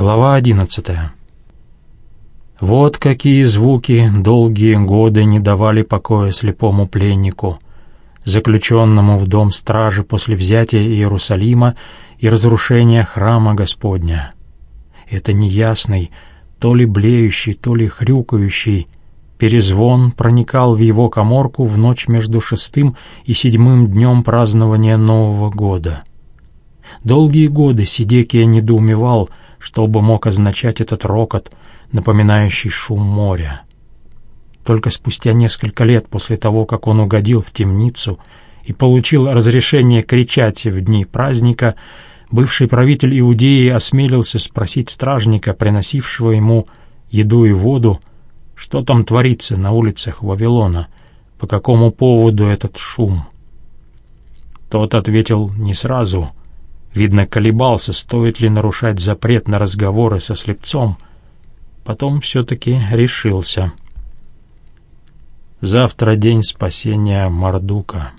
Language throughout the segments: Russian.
Глава одиннадцатая. Вот какие звуки долгие годы не давали покоя слепому пленнику, заключенному в дом стражи после взятия Иерусалима и разрушения храма Господня. Это неясный, то ли блеющий, то ли хрюкающий, перезвон проникал в его коморку в ночь между шестым и седьмым днем празднования Нового года. Долгие годы Сидекия недоумевал — что бы мог означать этот рокот, напоминающий шум моря. Только спустя несколько лет после того, как он угодил в темницу и получил разрешение кричать в дни праздника, бывший правитель Иудеи осмелился спросить стражника, приносившего ему еду и воду, что там творится на улицах Вавилона, по какому поводу этот шум. Тот ответил не сразу — Видно, колебался, стоит ли нарушать запрет на разговоры со слепцом. Потом все-таки решился. Завтра день спасения Мардука.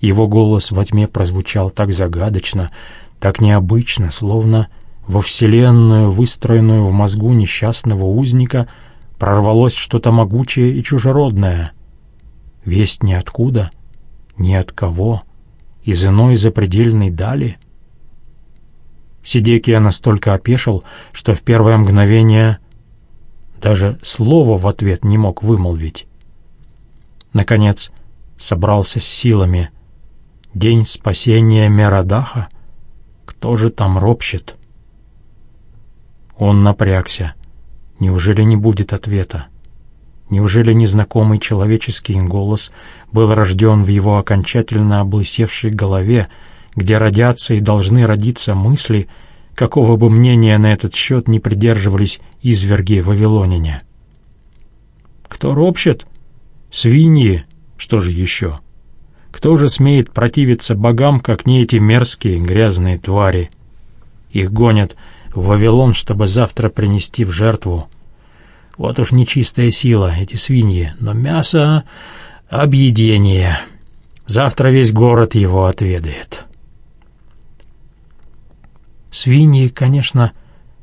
Его голос во тьме прозвучал так загадочно, так необычно, словно во вселенную, выстроенную в мозгу несчастного узника, прорвалось что-то могучее и чужеродное. Весть ниоткуда, ни от кого — из иной запредельной дали? Сидекия настолько опешил, что в первое мгновение даже слова в ответ не мог вымолвить. Наконец собрался с силами. День спасения Мерадаха? Кто же там ропщет? Он напрягся. Неужели не будет ответа? Неужели незнакомый человеческий голос был рожден в его окончательно облысевшей голове, где родятся и должны родиться мысли, какого бы мнения на этот счет не придерживались изверги вавилоняне? Кто ропщет? Свиньи, что же еще? Кто же смеет противиться богам, как не эти мерзкие грязные твари? Их гонят в Вавилон, чтобы завтра принести в жертву — вот уж нечистая сила, эти свиньи, но мясо — объедение. Завтра весь город его отведает. Свиньи, конечно,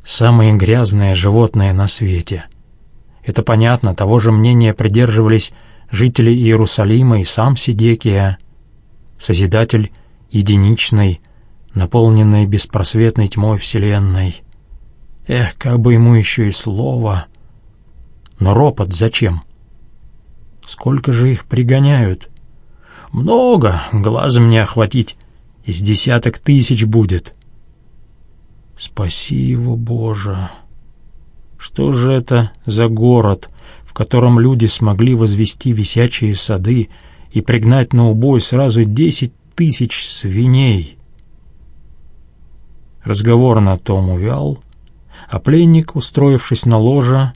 самые грязные животные на свете. Это понятно, того же мнения придерживались жители Иерусалима и сам Сидекия, Созидатель единичной, наполненной беспросветной тьмой вселенной. Эх, как бы ему еще и слово — но ропот зачем? Сколько же их пригоняют? Много, глазом не охватить. Из десяток тысяч будет. Спаси его, Боже! Что же это за город, в котором люди смогли возвести висячие сады и пригнать на убой сразу десять тысяч свиней? Разговор на том увял, а пленник, устроившись на ложе,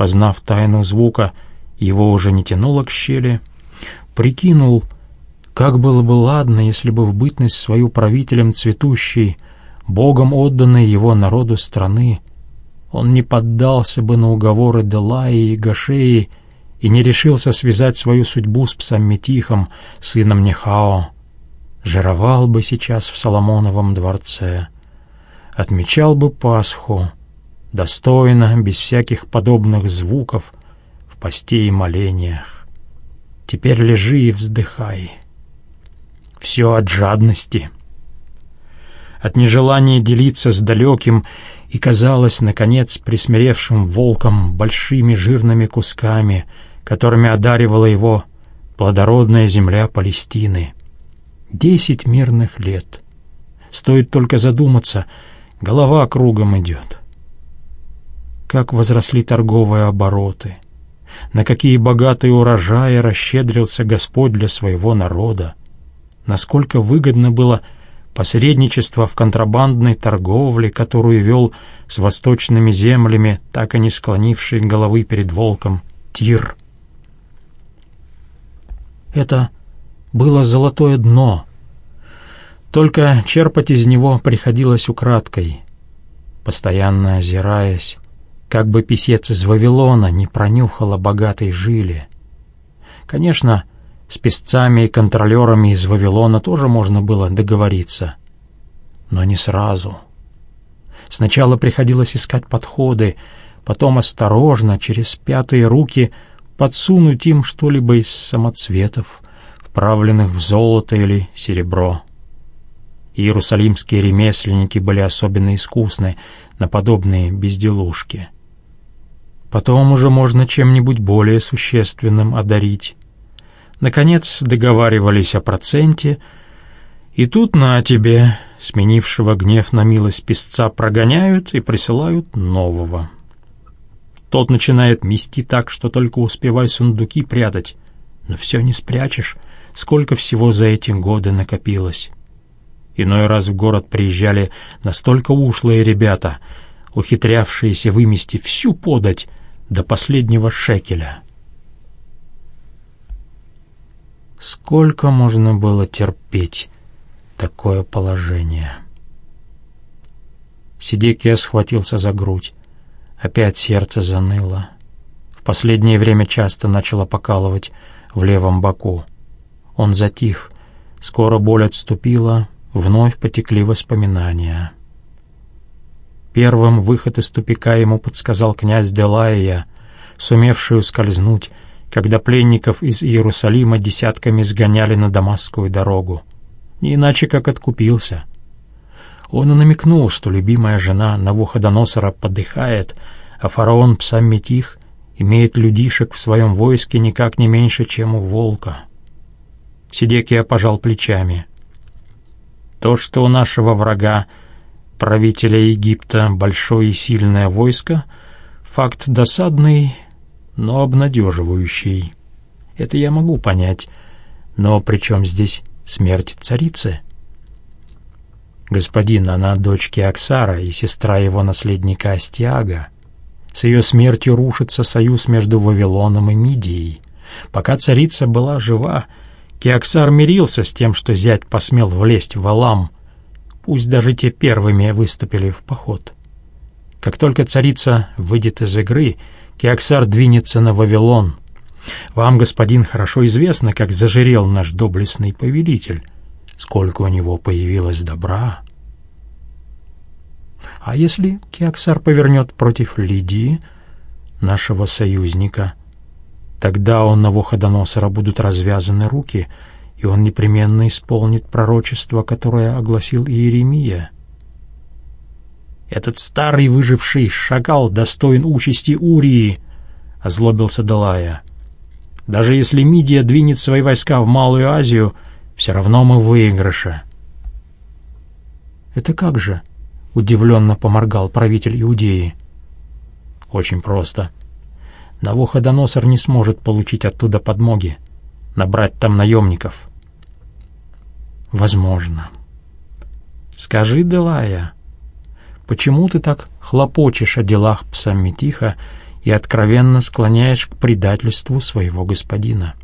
Познав тайну звука, его уже не тянуло к щели. Прикинул, как было бы ладно, если бы в бытность свою правителем цветущей, Богом отданной его народу страны, он не поддался бы на уговоры Делаи и Гашеи и не решился связать свою судьбу с Псамметихом, сыном Нехао. Жировал бы сейчас в Соломоновом дворце, отмечал бы Пасху, достойно, без всяких подобных звуков, в посте и молениях. Теперь лежи и вздыхай. Все от жадности. От нежелания делиться с далеким и, казалось, наконец, присмиревшим волком большими жирными кусками, которыми одаривала его плодородная земля Палестины. Десять мирных лет. Стоит только задуматься, голова кругом идет как возросли торговые обороты, на какие богатые урожаи расщедрился Господь для своего народа, насколько выгодно было посредничество в контрабандной торговле, которую вел с восточными землями, так и не склонивший головы перед волком, Тир. Это было золотое дно, только черпать из него приходилось украдкой, постоянно озираясь, как бы писец из Вавилона не пронюхал богатой жиле. Конечно, с песцами и контролерами из Вавилона тоже можно было договориться, но не сразу. Сначала приходилось искать подходы, потом осторожно, через пятые руки, подсунуть им что-либо из самоцветов, вправленных в золото или серебро. Иерусалимские ремесленники были особенно искусны на подобные безделушки. Потом уже можно чем-нибудь более существенным одарить. Наконец договаривались о проценте, и тут на тебе, сменившего гнев на милость песца, прогоняют и присылают нового. Тот начинает мести так, что только успевай сундуки прятать, но все не спрячешь, сколько всего за эти годы накопилось. Иной раз в город приезжали настолько ушлые ребята, ухитрявшиеся вымести всю подать до последнего шекеля. Сколько можно было терпеть такое положение? Сидекия схватился за грудь. Опять сердце заныло. В последнее время часто начало покалывать в левом боку. Он затих. Скоро боль отступила, Вновь потекли воспоминания. Первым выход из тупика ему подсказал князь Делая, сумевший ускользнуть, когда пленников из Иерусалима десятками сгоняли на Дамасскую дорогу. Не иначе, как откупился. Он и намекнул, что любимая жена Навуходоносора подыхает, а фараон Псамметих имеет людишек в своем войске никак не меньше, чем у волка. Сидекия пожал плечами — то, что у нашего врага, правителя Египта, большое и сильное войско, факт досадный, но обнадеживающий. Это я могу понять. Но при чем здесь смерть царицы? Господин, она дочь Аксара и сестра его наследника Астиага. С ее смертью рушится союз между Вавилоном и Мидией. Пока царица была жива, Кеоксар мирился с тем, что зять посмел влезть в Алам, пусть даже те первыми выступили в поход. Как только царица выйдет из игры, Кеоксар двинется на Вавилон. Вам, господин, хорошо известно, как зажирел наш доблестный повелитель, сколько у него появилось добра. А если Кеоксар повернет против Лидии, нашего союзника, Тогда у Навуходоносора будут развязаны руки, и он непременно исполнит пророчество, которое огласил Иеремия. «Этот старый выживший шакал достоин участи Урии», — озлобился Далая. «Даже если Мидия двинет свои войска в Малую Азию, все равно мы в выигрыше». «Это как же?» — удивленно поморгал правитель Иудеи. «Очень просто. Навуходоносор не сможет получить оттуда подмоги, набрать там наемников. Возможно. Скажи, Делая, почему ты так хлопочешь о делах Псамметиха и откровенно склоняешь к предательству своего господина?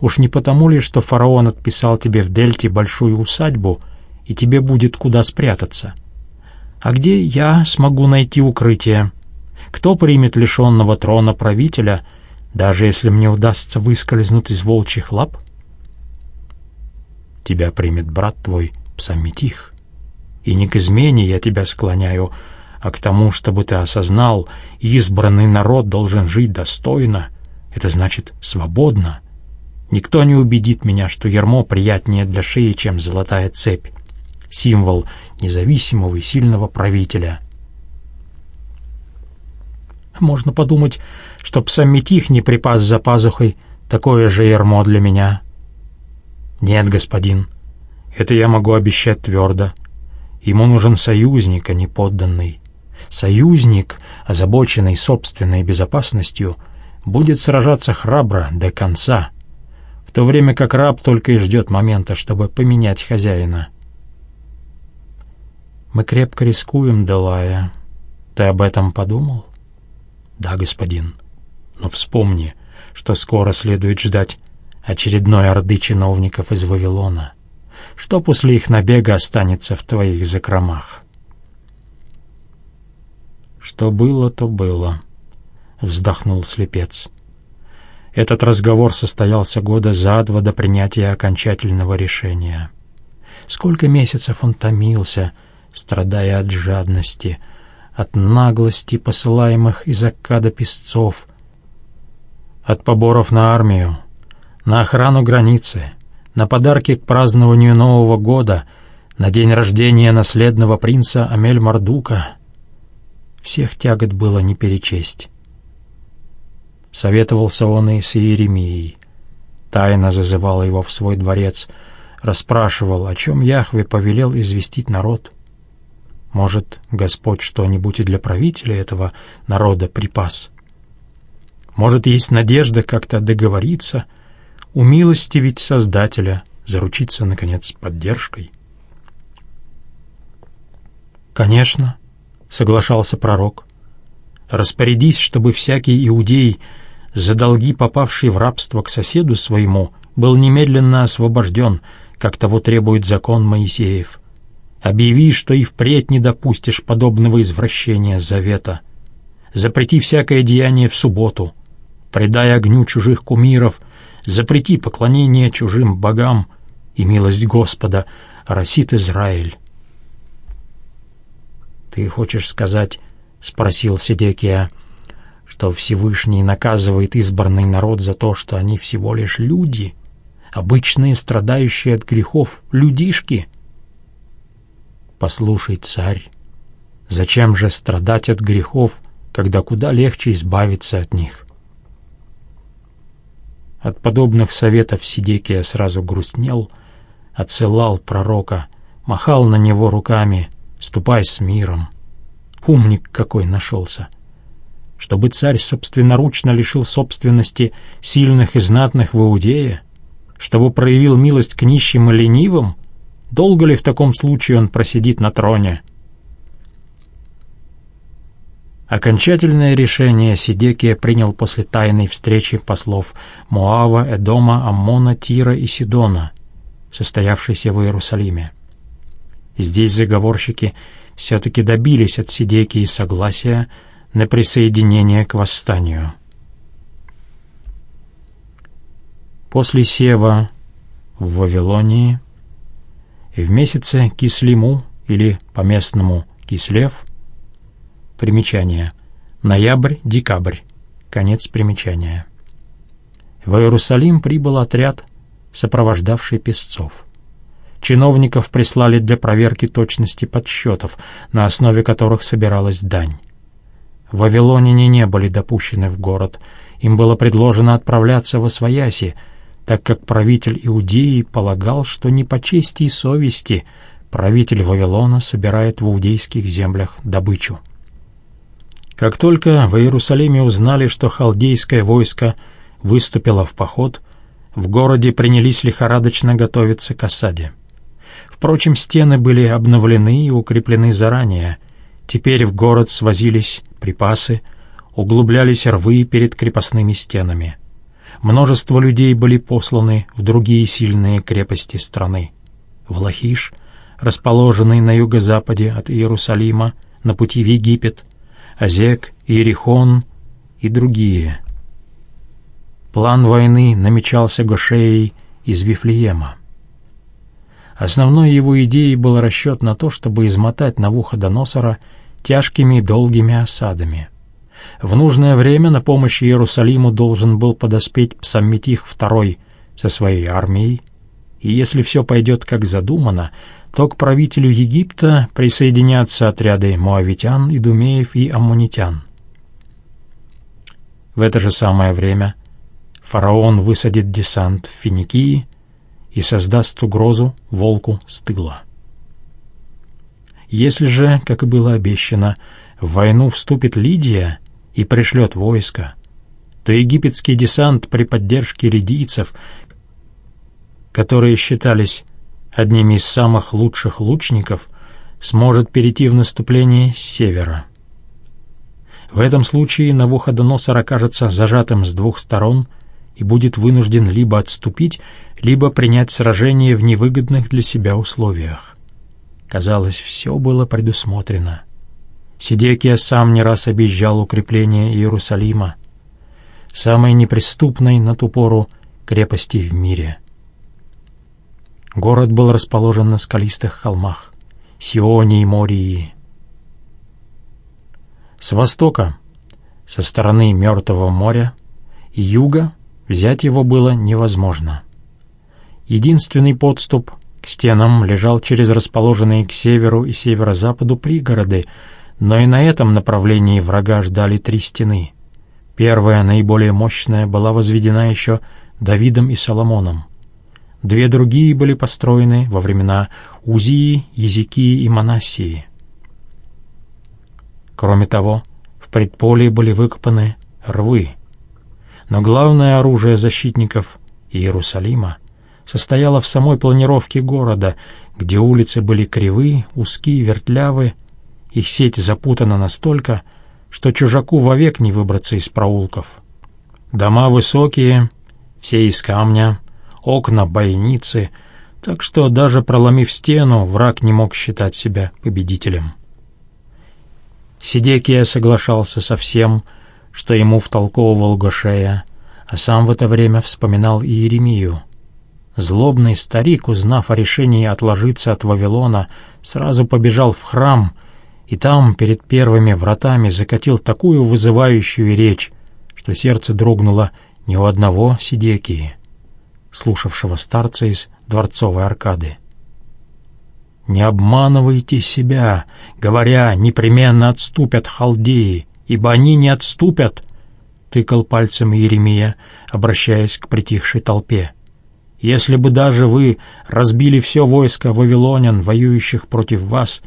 Уж не потому ли, что фараон отписал тебе в Дельте большую усадьбу, и тебе будет куда спрятаться? А где я смогу найти укрытие?» Кто примет лишенного трона правителя, даже если мне удастся выскользнуть из волчьих лап? Тебя примет брат твой, Псамметих. И не к измене я тебя склоняю, а к тому, чтобы ты осознал, избранный народ должен жить достойно, это значит свободно. Никто не убедит меня, что ермо приятнее для шеи, чем золотая цепь, символ независимого и сильного правителя — можно подумать, что псамметих не припас за пазухой такое же ермо для меня. Нет, господин, это я могу обещать твердо. Ему нужен союзник, а не подданный. Союзник, озабоченный собственной безопасностью, будет сражаться храбро до конца, в то время как раб только и ждет момента, чтобы поменять хозяина. Мы крепко рискуем, Делая. Ты об этом подумал? «Да, господин. Но вспомни, что скоро следует ждать очередной орды чиновников из Вавилона. Что после их набега останется в твоих закромах?» «Что было, то было», — вздохнул слепец. Этот разговор состоялся года за два до принятия окончательного решения. Сколько месяцев он томился, страдая от жадности, от наглости посылаемых из Аккада песцов, от поборов на армию, на охрану границы, на подарки к празднованию Нового года, на день рождения наследного принца Амель-Мардука. Всех тягот было не перечесть. Советовался он и с Иеремией. Тайно зазывал его в свой дворец, расспрашивал, о чем Яхве повелел известить народ. Может, Господь что-нибудь и для правителя этого народа припас? Может, есть надежда как-то договориться, умилостивить Создателя, заручиться, наконец, поддержкой? «Конечно», — соглашался пророк, — «распорядись, чтобы всякий иудей, за долги попавший в рабство к соседу своему, был немедленно освобожден, как того требует закон Моисеев. Объяви, что и впредь не допустишь подобного извращения завета. Запрети всякое деяние в субботу, предай огню чужих кумиров, запрети поклонение чужим богам, и милость Господа росит Израиль. «Ты хочешь сказать, — спросил Седекия, — что Всевышний наказывает избранный народ за то, что они всего лишь люди, обычные страдающие от грехов людишки?» «Послушай, царь, зачем же страдать от грехов, когда куда легче избавиться от них?» От подобных советов Сидекия сразу грустнел, отсылал пророка, махал на него руками «Ступай с миром». Умник какой нашелся! Чтобы царь собственноручно лишил собственности сильных и знатных в Иудее? Чтобы проявил милость к нищим и ленивым? Долго ли в таком случае он просидит на троне?» Окончательное решение Сидекия принял после тайной встречи послов Моава, Эдома, Аммона, Тира и Сидона, состоявшейся в Иерусалиме. Здесь заговорщики все-таки добились от Сидекии согласия на присоединение к восстанию. После Сева в Вавилонии в месяце Кислиму или по-местному Кислев – Примечание. Ноябрь-декабрь. Конец примечания. В Иерусалим прибыл отряд, сопровождавший песцов. Чиновников прислали для проверки точности подсчетов, на основе которых собиралась дань. Вавилоняне не были допущены в город. Им было предложено отправляться в Освояси, так как правитель Иудеи полагал, что не по чести и совести правитель Вавилона собирает в иудейских землях добычу. Как только в Иерусалиме узнали, что халдейское войско выступило в поход, в городе принялись лихорадочно готовиться к осаде. Впрочем, стены были обновлены и укреплены заранее. Теперь в город свозились припасы, углублялись рвы перед крепостными стенами. Множество людей были посланы в другие сильные крепости страны. В Лахиш, расположенный на юго-западе от Иерусалима, на пути в Египет, Азек, Иерихон и другие. План войны намечался Гошеей из Вифлеема. Основной его идеей был расчет на то, чтобы измотать Навуходоносора тяжкими и долгими осадами. В нужное время на помощь Иерусалиму должен был подоспеть Псамметих II со своей армией, и если все пойдет как задумано, то к правителю Египта присоединятся отряды моавитян, идумеев и аммонитян. В это же самое время фараон высадит десант в Финикии и создаст угрозу волку с тыла. Если же, как и было обещано, в войну вступит Лидия и пришлет войско, то египетский десант при поддержке лидийцев, которые считались одними из самых лучших лучников, сможет перейти в наступление с севера. В этом случае Навуходоносор окажется зажатым с двух сторон и будет вынужден либо отступить, либо принять сражение в невыгодных для себя условиях. Казалось, все было предусмотрено. Сидекия сам не раз объезжал укрепление Иерусалима, самой неприступной на ту пору крепости в мире — Город был расположен на скалистых холмах. Сионе и Мории. С востока, со стороны Мертвого моря, и юга взять его было невозможно. Единственный подступ к стенам лежал через расположенные к северу и северо-западу пригороды, но и на этом направлении врага ждали три стены. Первая, наиболее мощная, была возведена еще Давидом и Соломоном. Две другие были построены во времена Узии, Езекии и Манассии. Кроме того, в предполе были выкопаны рвы. Но главное оружие защитников Иерусалима состояло в самой планировке города, где улицы были кривые, узкие, вертлявы, их сеть запутана настолько, что чужаку вовек не выбраться из проулков. Дома высокие, все из камня, окна бойницы, так что даже проломив стену, враг не мог считать себя победителем. Сидекия соглашался со всем, что ему втолковывал Гошея, а сам в это время вспоминал Иеремию. Злобный старик, узнав о решении отложиться от Вавилона, сразу побежал в храм и там, перед первыми вратами, закатил такую вызывающую речь, что сердце дрогнуло не у одного Сидекии слушавшего старца из дворцовой аркады. «Не обманывайте себя, говоря, непременно отступят халдеи, ибо они не отступят», — тыкал пальцем Еремия, обращаясь к притихшей толпе. «Если бы даже вы разбили все войско вавилонян, воюющих против вас,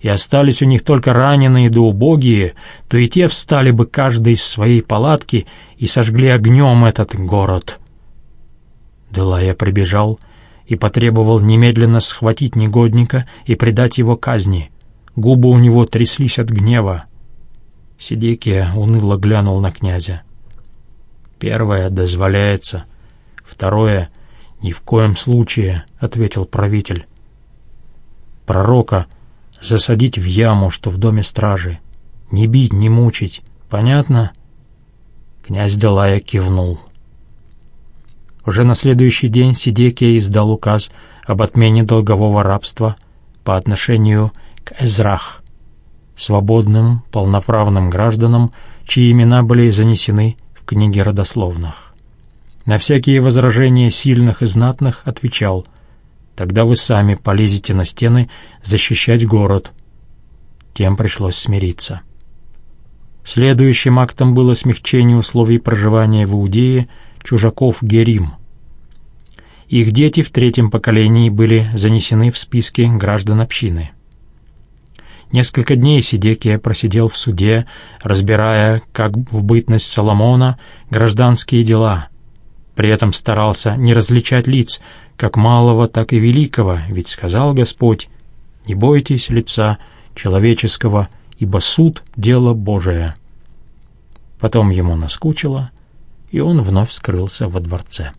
и остались у них только раненые да убогие, то и те встали бы каждый из своей палатки и сожгли огнем этот город». Делая прибежал и потребовал немедленно схватить негодника и предать его казни. Губы у него тряслись от гнева. Сидекия уныло глянул на князя. «Первое дозволяется, второе — ни в коем случае», — ответил правитель. «Пророка засадить в яму, что в доме стражи, не бить, не мучить, понятно?» Князь Делая кивнул. Уже на следующий день Сидекия издал указ об отмене долгового рабства по отношению к Эзрах, свободным, полноправным гражданам, чьи имена были занесены в книги родословных. На всякие возражения сильных и знатных отвечал «Тогда вы сами полезете на стены защищать город». Тем пришлось смириться. Следующим актом было смягчение условий проживания в Иудее – чужаков Герим. Их дети в третьем поколении были занесены в списки граждан общины. Несколько дней Сидекия просидел в суде, разбирая, как в бытность Соломона, гражданские дела. При этом старался не различать лиц, как малого, так и великого, ведь сказал Господь, «Не бойтесь лица человеческого, ибо суд — дело Божие». Потом ему наскучило, и он вновь скрылся во дворце.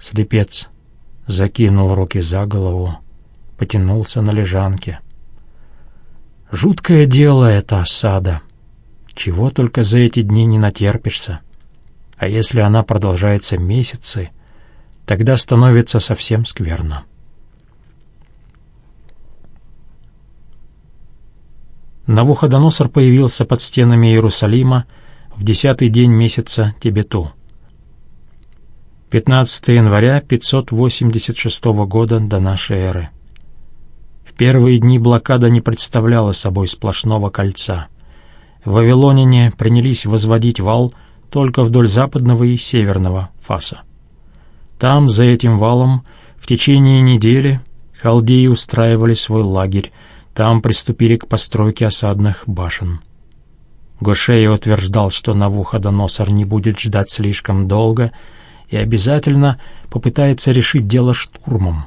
Слепец закинул руки за голову, потянулся на лежанке. Жуткое дело это осада. Чего только за эти дни не натерпишься. А если она продолжается месяцы, тогда становится совсем скверно. Навуходоносор появился под стенами Иерусалима в десятый день месяца Тибету. 15 января 586 года до нашей эры. В первые дни блокада не представляла собой сплошного кольца. Вавилоняне принялись возводить вал только вдоль западного и северного фаса. Там, за этим валом, в течение недели халдеи устраивали свой лагерь, там приступили к постройке осадных башен. Гошея утверждал, что Навуходоносор не будет ждать слишком долго и обязательно попытается решить дело штурмом.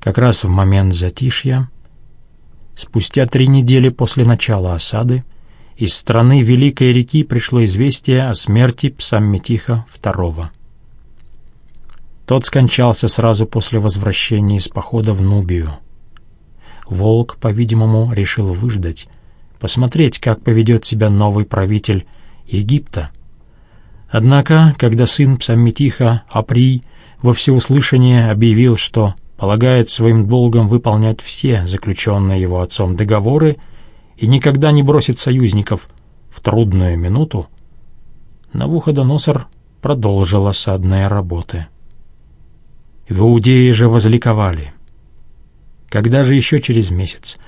Как раз в момент затишья, спустя три недели после начала осады, из страны Великой реки пришло известие о смерти Псамметиха II. Тот скончался сразу после возвращения из похода в Нубию. Волк, по-видимому, решил выждать, посмотреть, как поведет себя новый правитель Египта. Однако, когда сын Псамметиха Апри во всеуслышание объявил, что полагает своим долгом выполнять все заключенные его отцом договоры и никогда не бросит союзников в трудную минуту, Навуходоносор продолжил осадные работы. В Иудее же возликовали. Когда же еще через месяц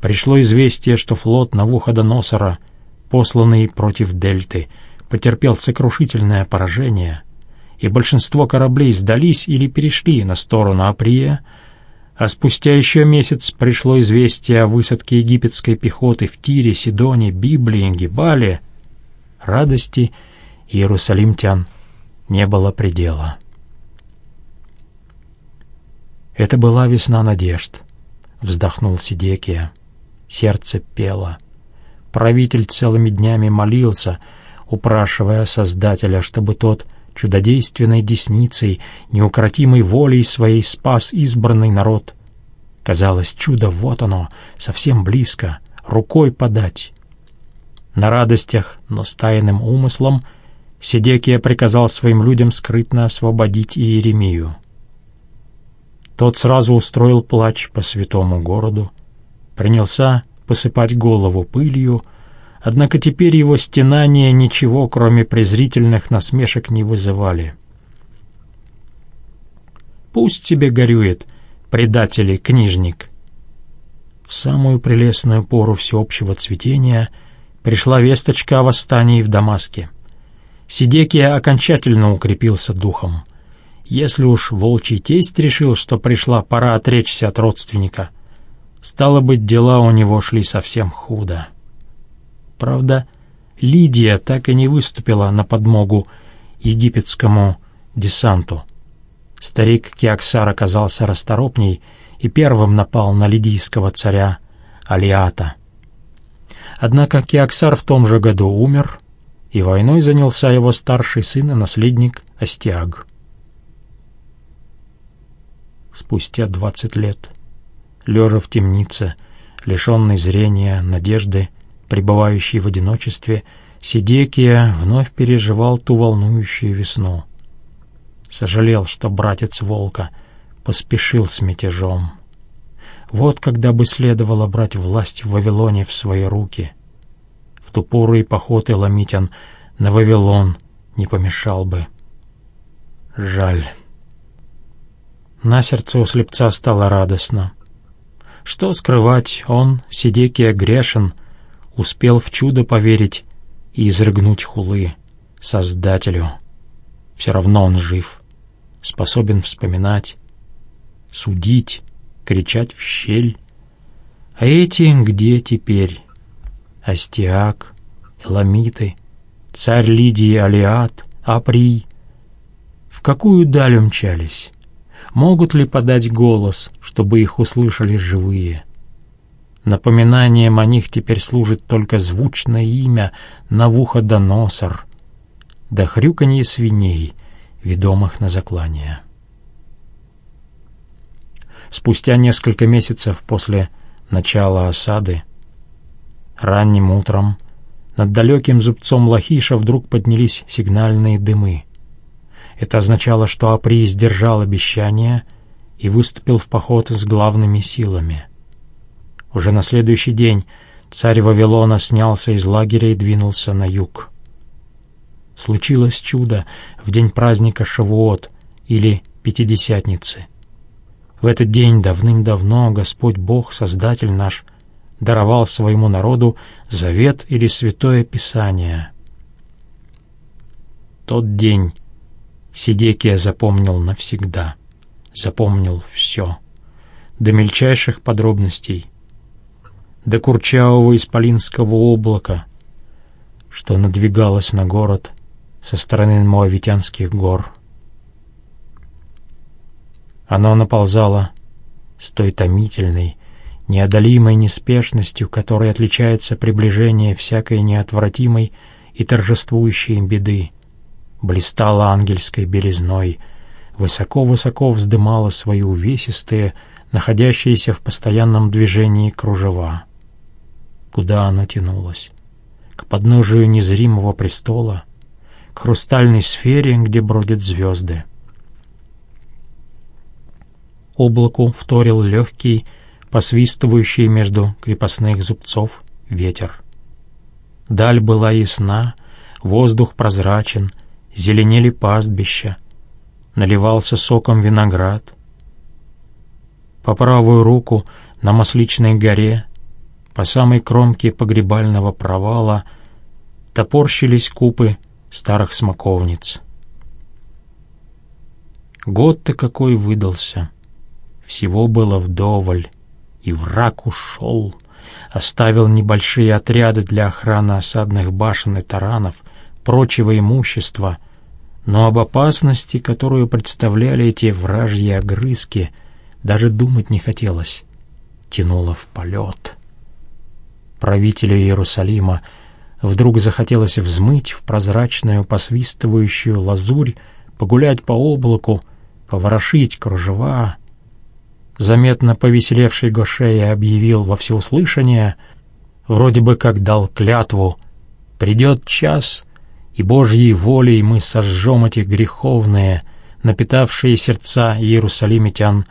пришло известие, что флот Навуходоносора, посланный против Дельты, потерпел сокрушительное поражение — и большинство кораблей сдались или перешли на сторону Априя, а спустя еще месяц пришло известие о высадке египетской пехоты в Тире, Сидоне, Библии, Гибале. Радости иерусалимтян не было предела. Это была весна надежд, вздохнул Сидекия. Сердце пело. Правитель целыми днями молился, упрашивая Создателя, чтобы тот — чудодейственной десницей, неукротимой волей своей спас избранный народ. Казалось, чудо вот оно, совсем близко, рукой подать. На радостях, но с тайным умыслом, Сидекия приказал своим людям скрытно освободить Иеремию. Тот сразу устроил плач по святому городу, принялся посыпать голову пылью, Однако теперь его стенания ничего, кроме презрительных насмешек, не вызывали. «Пусть тебе горюет, предатель и книжник!» В самую прелестную пору всеобщего цветения пришла весточка о восстании в Дамаске. Сидекия окончательно укрепился духом. Если уж волчий тесть решил, что пришла пора отречься от родственника, стало быть, дела у него шли совсем худо. Правда, Лидия так и не выступила на подмогу египетскому десанту. Старик Киаксар оказался расторопней и первым напал на лидийского царя Алиата. Однако Киаксар в том же году умер, и войной занялся его старший сын и наследник Астиаг. Спустя двадцать лет, лежа в темнице, лишенный зрения, надежды Пребывающий в одиночестве, Сидекия вновь переживал ту волнующую весну. Сожалел, что братец Волка поспешил с мятежом. Вот когда бы следовало брать власть в Вавилоне в свои руки. В ту пору и поход на Вавилон не помешал бы. Жаль. На сердце у слепца стало радостно. Что скрывать, он, Сидекия, грешен — успел в чудо поверить и изрыгнуть хулы Создателю. Все равно он жив, способен вспоминать, судить, кричать в щель. А эти где теперь? Астиак, Эламиты, царь Лидии Алиат, Априй. В какую даль умчались? Могут ли подать голос, чтобы их услышали живые? Напоминанием о них теперь служит только звучное имя Навуходоносор, да хрюканье свиней, ведомых на заклание. Спустя несколько месяцев после начала осады, ранним утром, над далеким зубцом Лахиша вдруг поднялись сигнальные дымы. Это означало, что Апри сдержал обещание и выступил в поход с главными силами — уже на следующий день царь Вавилона снялся из лагеря и двинулся на юг. Случилось чудо в день праздника Шавуот или Пятидесятницы. В этот день давным-давно Господь Бог, Создатель наш, даровал своему народу завет или святое Писание. Тот день Сидекия запомнил навсегда, запомнил все, до мельчайших подробностей — до курчавого исполинского облака, что надвигалось на город со стороны Моавитянских гор. Оно наползало с той томительной, неодолимой неспешностью, которой отличается приближение всякой неотвратимой и торжествующей беды, блистало ангельской белизной, высоко-высоко вздымало свои увесистые, находящиеся в постоянном движении кружева куда оно тянулось. К подножию незримого престола, к хрустальной сфере, где бродят звезды. Облаку вторил легкий, посвистывающий между крепостных зубцов ветер. Даль была ясна, воздух прозрачен, зеленели пастбища, наливался соком виноград. По правую руку на Масличной горе, по самой кромке погребального провала, топорщились купы старых смоковниц. Год-то какой выдался! Всего было вдоволь, и враг ушел, оставил небольшие отряды для охраны осадных башен и таранов, прочего имущества, но об опасности, которую представляли эти вражьи огрызки, даже думать не хотелось. Тянуло в полет. Правителю Иерусалима вдруг захотелось взмыть в прозрачную посвистывающую лазурь, погулять по облаку, поворошить кружева. Заметно повеселевший Гошея объявил во всеуслышание, вроде бы как дал клятву, «Придет час, и Божьей волей мы сожжем эти греховные, напитавшие сердца иерусалимитян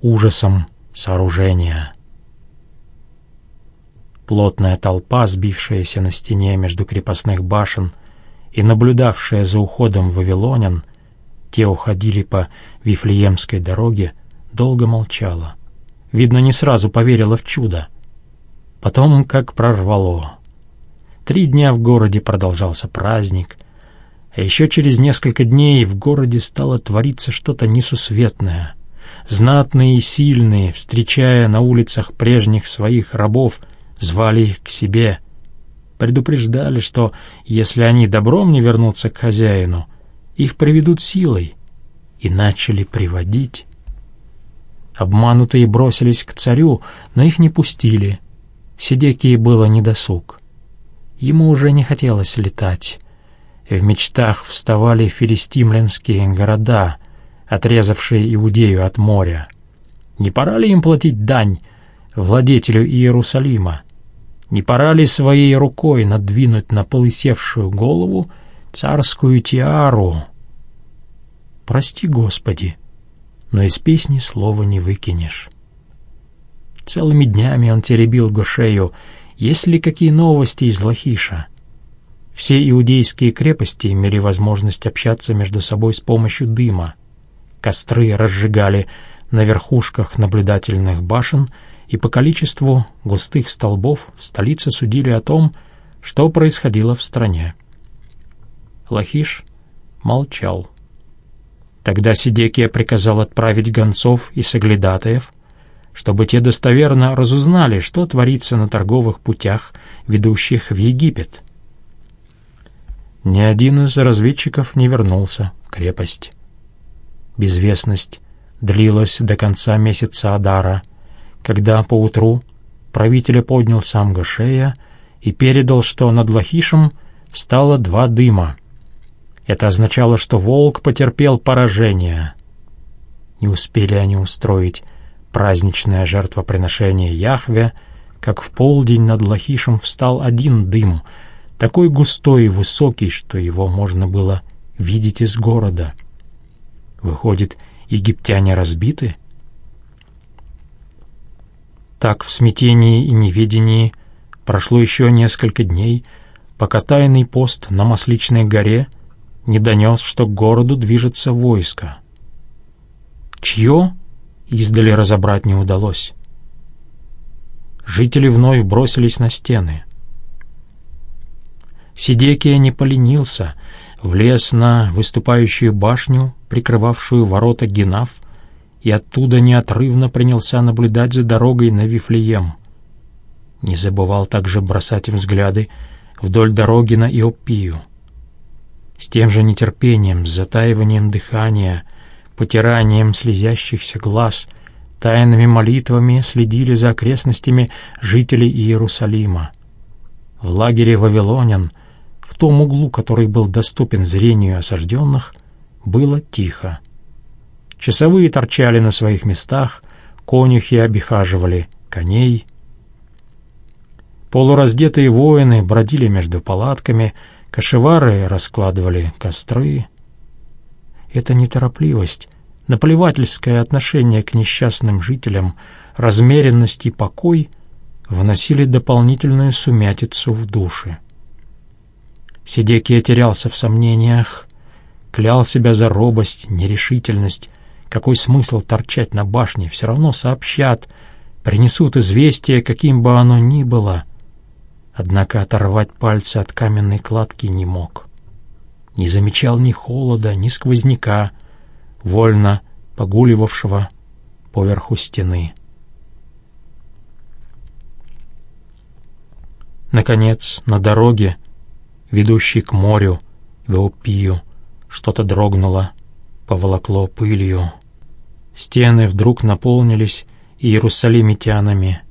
ужасом сооружения». Плотная толпа, сбившаяся на стене между крепостных башен и наблюдавшая за уходом вавилонян, те уходили по Вифлеемской дороге, долго молчала. Видно, не сразу поверила в чудо. Потом как прорвало. Три дня в городе продолжался праздник, а еще через несколько дней в городе стало твориться что-то несусветное. Знатные и сильные, встречая на улицах прежних своих рабов, звали их к себе, предупреждали, что если они добром не вернутся к хозяину, их приведут силой, и начали приводить. Обманутые бросились к царю, но их не пустили. Сидекии было недосуг. Ему уже не хотелось летать. В мечтах вставали филистимлянские города, отрезавшие Иудею от моря. Не пора ли им платить дань владетелю Иерусалима? Не пора ли своей рукой надвинуть на полысевшую голову царскую тиару. Прости, Господи, но из песни слова не выкинешь. Целыми днями он теребил Гошею, есть ли какие новости из Лахиша. Все иудейские крепости имели возможность общаться между собой с помощью дыма. Костры разжигали на верхушках наблюдательных башен, и по количеству густых столбов в столице судили о том, что происходило в стране. Лахиш молчал. Тогда Сидекия приказал отправить гонцов и соглядатаев, чтобы те достоверно разузнали, что творится на торговых путях, ведущих в Египет. Ни один из разведчиков не вернулся в крепость. Безвестность длилась до конца месяца Адара, когда поутру правителя поднял сам Гошея и передал, что над Лахишем стало два дыма, это означало, что волк потерпел поражение. Не успели они устроить праздничное жертвоприношение Яхве, как в полдень над Лахишем встал один дым, такой густой и высокий, что его можно было видеть из города. Выходит, египтяне разбиты? Так в смятении и неведении прошло еще несколько дней, пока тайный пост на Масличной горе — не донес, что к городу движется войско. Чье, издали разобрать не удалось. Жители вновь бросились на стены. Сидекия не поленился, влез на выступающую башню, прикрывавшую ворота Генав, и оттуда неотрывно принялся наблюдать за дорогой на Вифлеем. Не забывал также бросать взгляды вдоль дороги на Иопию. С тем же нетерпением, с затаиванием дыхания, потиранием слезящихся глаз, тайными молитвами следили за окрестностями жителей Иерусалима. В лагере Вавилонян, в том углу, который был доступен зрению осажденных, было тихо. Часовые торчали на своих местах, конюхи обихаживали коней. Полураздетые воины бродили между палатками, Кашевары раскладывали костры. Эта неторопливость наплевательское отношение к несчастным жителям, размеренность и покой вносили дополнительную сумятицу в души. Сидекия терялся в сомнениях, клял себя за робость, нерешительность. Какой смысл торчать на башне? Все равно сообщат, принесут известие, каким бы оно ни было. Однако оторвать пальцы от каменной кладки не мог. Не замечал ни холода, ни сквозняка, вольно погуливавшего поверху стены. Наконец, на дороге, ведущей к морю, в Эупию, что-то дрогнуло, поволокло пылью. Стены вдруг наполнились иерусалимитянами.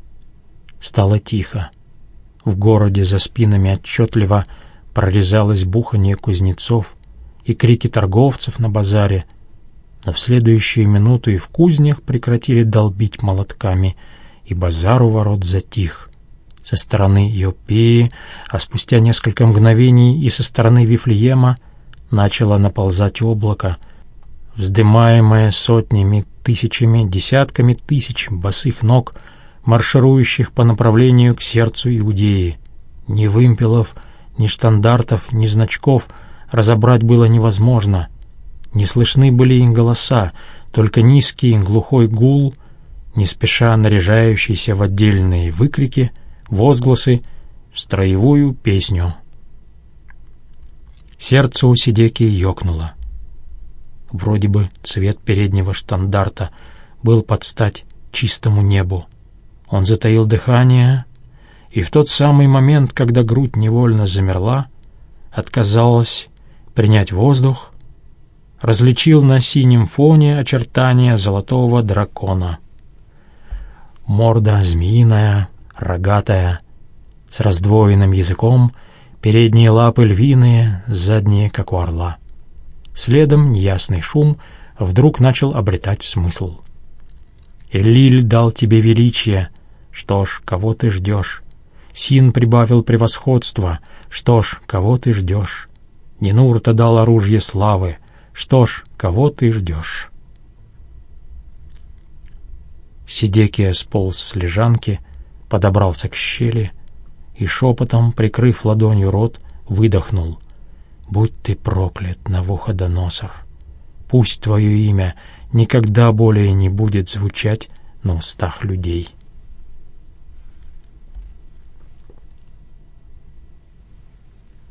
Стало тихо. В городе за спинами отчетливо прорезалось бухание кузнецов и крики торговцев на базаре, но в следующую минуту и в кузнях прекратили долбить молотками, и базар у ворот затих. Со стороны Иопеи, а спустя несколько мгновений и со стороны Вифлеема начало наползать облако, вздымаемое сотнями, тысячами, десятками тысяч босых ног, марширующих по направлению к сердцу Иудеи. Ни вымпелов, ни штандартов, ни значков разобрать было невозможно. Не слышны были их голоса, только низкий глухой гул, не спеша наряжающийся в отдельные выкрики, возгласы, строевую песню. Сердце у Сидеки ёкнуло. Вроде бы цвет переднего штандарта был под стать чистому небу. Он затаил дыхание, и в тот самый момент, когда грудь невольно замерла, отказалась принять воздух, различил на синем фоне очертания золотого дракона. Морда змеиная, рогатая, с раздвоенным языком, передние лапы львиные, задние, как у орла. Следом неясный шум вдруг начал обретать смысл. «Элиль дал тебе величие, что ж, кого ты ждешь? Син прибавил превосходство, что ж, кого ты ждешь? Нинурта дал оружие славы, что ж, кого ты ждешь?» Сидекия сполз с лежанки, подобрался к щели и шепотом, прикрыв ладонью рот, выдохнул. «Будь ты проклят, Навуходоносор! Пусть твое имя никогда более не будет звучать на устах людей».